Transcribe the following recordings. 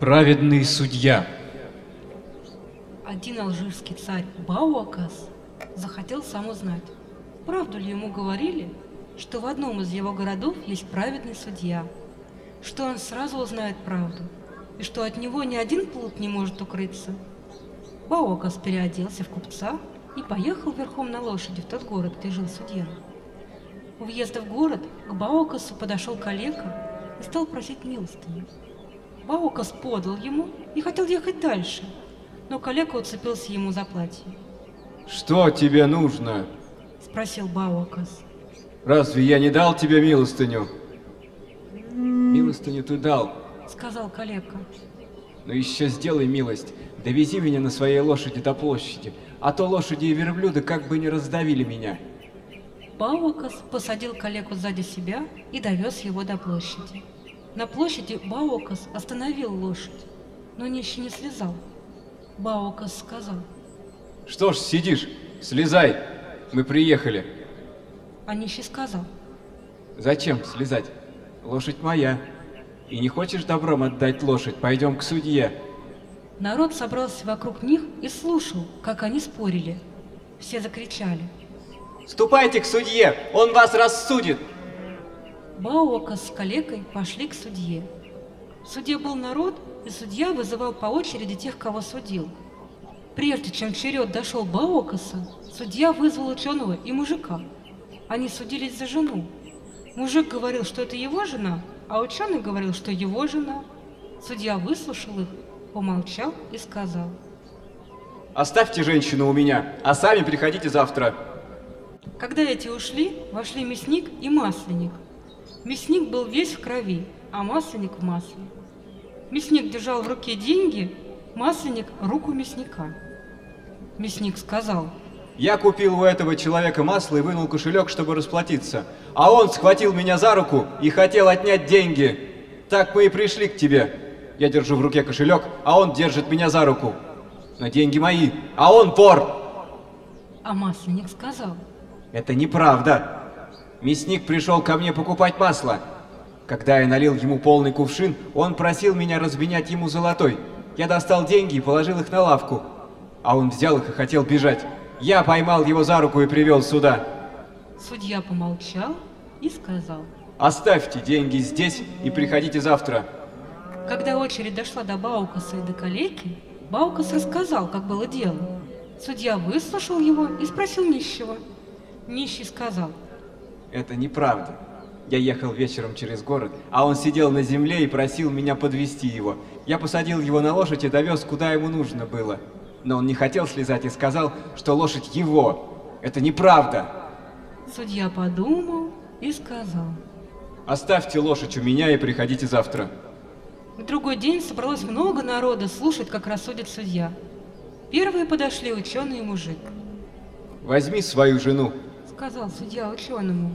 Праведный судья. Один алжирский царь Бауакас захотел сам узнать, правду ли ему говорили, что в одном из его городов есть праведный судья, что он сразу узнает правду, и что от него ни один плут не может укрыться. Бауакас переоделся в купца и поехал верхом на лошади в тот город, где жил судья. У въезда в город к Баокасу подошел калека и стал просить милостыню. Баокас подал ему и хотел ехать дальше, но калека уцепился ему за платье. Что тебе нужно? Спросил Баокас. Разве я не дал тебе милостыню? Милостыню ты дал, Сказал калека. но еще сделай милость. Довези меня на своей лошади до площади, а то лошади и верблюды как бы не раздавили меня. Баокас посадил калеку сзади себя и довез его до площади. На площади Баокас остановил лошадь, но нищий не слезал. Баокас сказал, Что ж сидишь? Слезай, мы приехали. а нищий сказал, Зачем слезать? Лошадь моя. И не хочешь добром отдать лошадь? Пойдем к судье. Народ собрался вокруг них и слушал, как они спорили. Все закричали. Ступайте к судье, он вас рассудит. Баока с калекой пошли к судье. В суде был народ, и судья вызывал по очереди тех, кого судил. Прежде чем черед дошел Баокаса, судья вызвал ученого и мужика. Они судились за жену. Мужик говорил, что это его жена, а ученый говорил, что его жена. Судья выслушал их, помолчал и сказал. Оставьте женщину у меня, а сами приходите завтра. Когда эти ушли, вошли мясник и масленик. Мясник был весь в крови, а масленик в масле. Мясник держал в руке деньги, масленник – руку мясника. Мясник сказал, Я купил у этого человека масло и вынул кошелек, чтобы расплатиться. А он схватил меня за руку и хотел отнять деньги. Так мы и пришли к тебе. Я держу в руке кошелек, а он держит меня за руку. Но деньги мои, а он вор. а масленник сказал, Это неправда. Мясник пришел ко мне покупать масло. Когда я налил ему полный кувшин, он просил меня разменять ему золотой. Я достал деньги и положил их на лавку. А он взял их и хотел бежать. Я поймал его за руку и привел сюда. судья помолчал и сказал. Оставьте деньги здесь и приходите завтра. Когда очередь дошла до Баукаса и до Калеки, Баукас рассказал, как было дело. Судья выслушал его и спросил нищего. Нищий сказал, Это неправда. Я ехал вечером через город, а он сидел на земле и просил меня подвести его. Я посадил его на лошадь и довез, куда ему нужно было. Но он не хотел слезать и сказал, что лошадь его. Это неправда. Судья подумал и сказал. Оставьте лошадь у меня и приходите завтра. В другой день собралось много народа слушать, как рассудит судья. Первые подошли ученый и мужик. Возьми свою жену, Сказал судья ученому.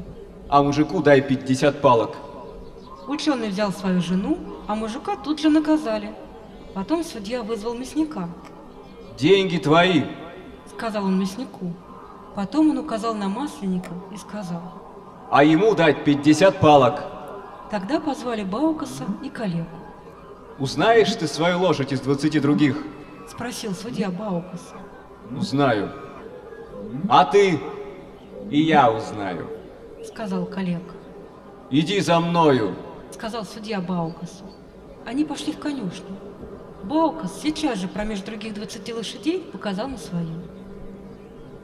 а мужику дай 50 палок. Ученый взял свою жену, а мужика тут же наказали. Потом судья вызвал мясника. Деньги твои. Сказал он мяснику. Потом он указал на масленника и сказал. А ему дать 50 палок. Тогда позвали Баукаса и Калеку. Узнаешь ты свою лошадь из 20 других? Спросил судья Баукаса. Узнаю. А ты? И я узнаю. Сказал Калека. Иди за мною. Сказал судья Баукасу. Они пошли в конюшню. Баукас сейчас же промеж других двадцати лошадей показал на свою.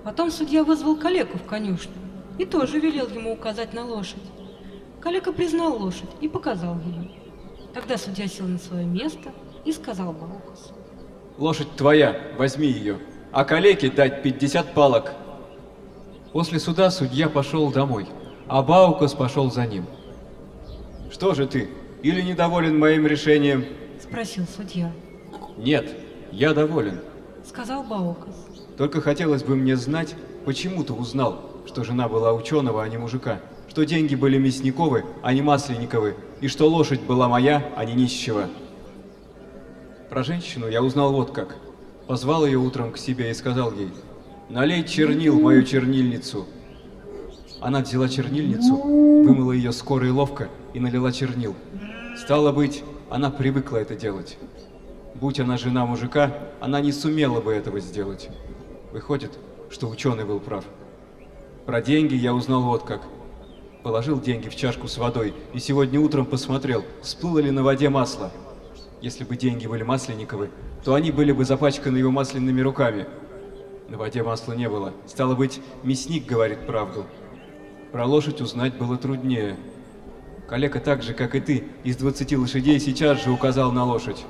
Потом судья вызвал Калеку в конюшню и тоже велел ему указать на лошадь. Калека признал лошадь и показал ее. Тогда судья сел на свое место и сказал Баукасу. Лошадь твоя, возьми ее. А калеке дать 50 палок. После суда судья пошел домой, а Баукас пошел за ним. Что же ты, или недоволен моим решением? Спросил судья. Нет, я доволен. Сказал Баукас. Только хотелось бы мне знать, почему ты узнал, что жена была ученого, а не мужика, что деньги были Мясниковы, а не Масленниковы, и что лошадь была моя, а не нищего. Про женщину я узнал вот как. Позвал ее утром к себе и сказал ей, «Налей чернил в мою чернильницу». Она взяла чернильницу, вымыла ее скоро и ловко и налила чернил. Стало быть, она привыкла это делать. Будь она жена мужика, она не сумела бы этого сделать. Выходит, что ученый был прав. Про деньги я узнал вот как. Положил деньги в чашку с водой и сегодня утром посмотрел, всплыло ли на воде масло. Если бы деньги были масленниковы, то они были бы запачканы его масляными руками. На воде масла не было. Стало быть, мясник говорит правду. Про лошадь узнать было труднее. Коллега так же, как и ты, из 20 лошадей сейчас же указал на лошадь.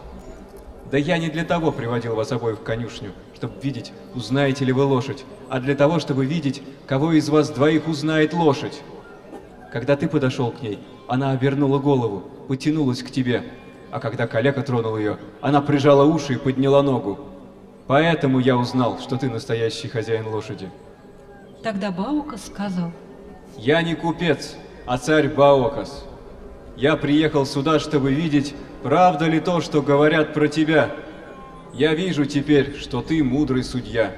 Да я не для того приводил вас обоих в конюшню, чтобы видеть, узнаете ли вы лошадь, а для того, чтобы видеть, кого из вас двоих узнает лошадь. Когда ты подошел к ней, она обернула голову, потянулась к тебе, а когда коллега тронул ее, она прижала уши и подняла ногу. Поэтому я узнал, что ты настоящий хозяин лошади. Тогда Баукас сказал, Я не купец, а царь Баокас. Я приехал сюда, чтобы видеть, правда ли то, что говорят про тебя. Я вижу теперь, что ты мудрый судья.